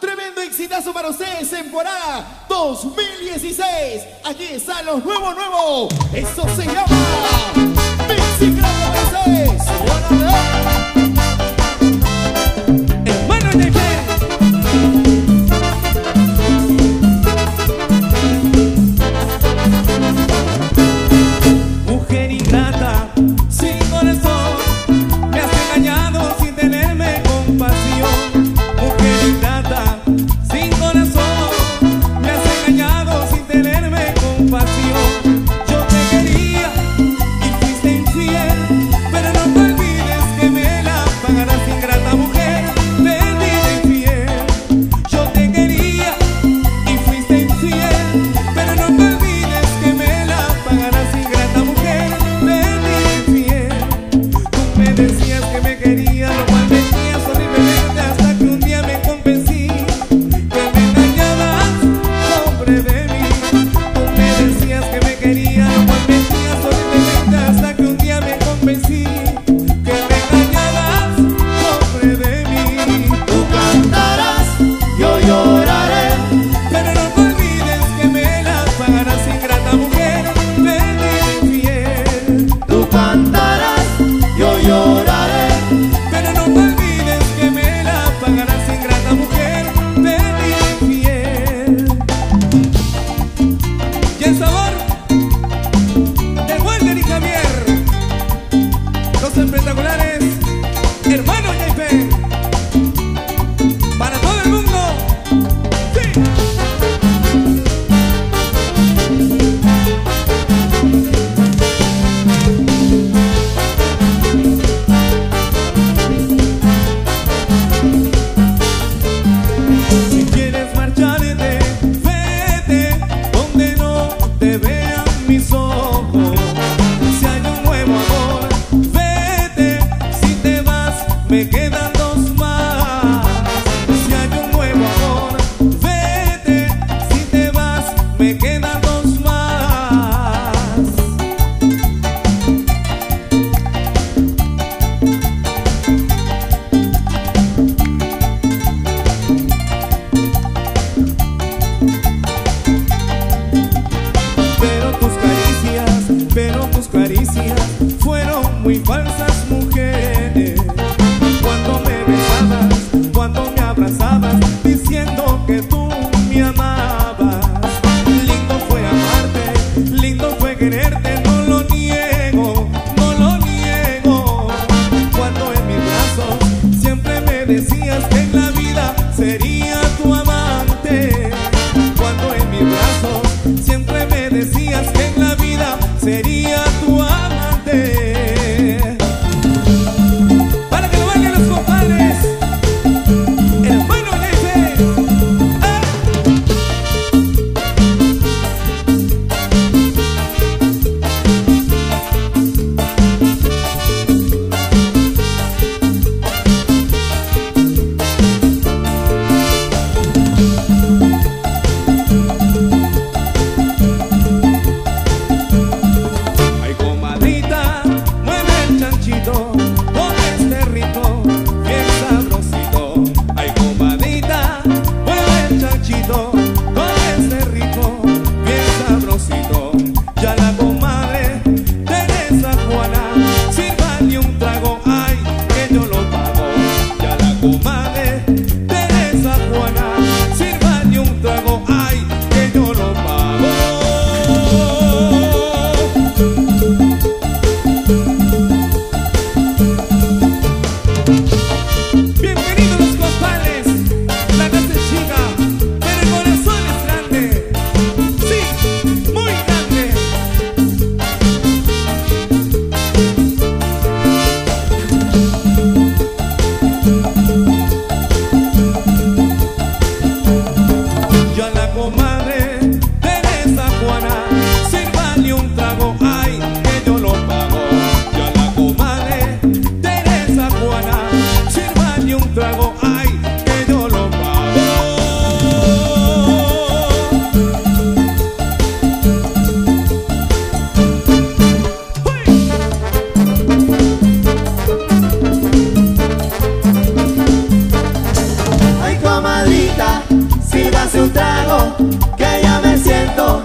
Tremendo exitazo para ustedes, temporada 2016. Aquí están los nuevos nuevos. Eso se llama Mexicano. llorar. que ya me siento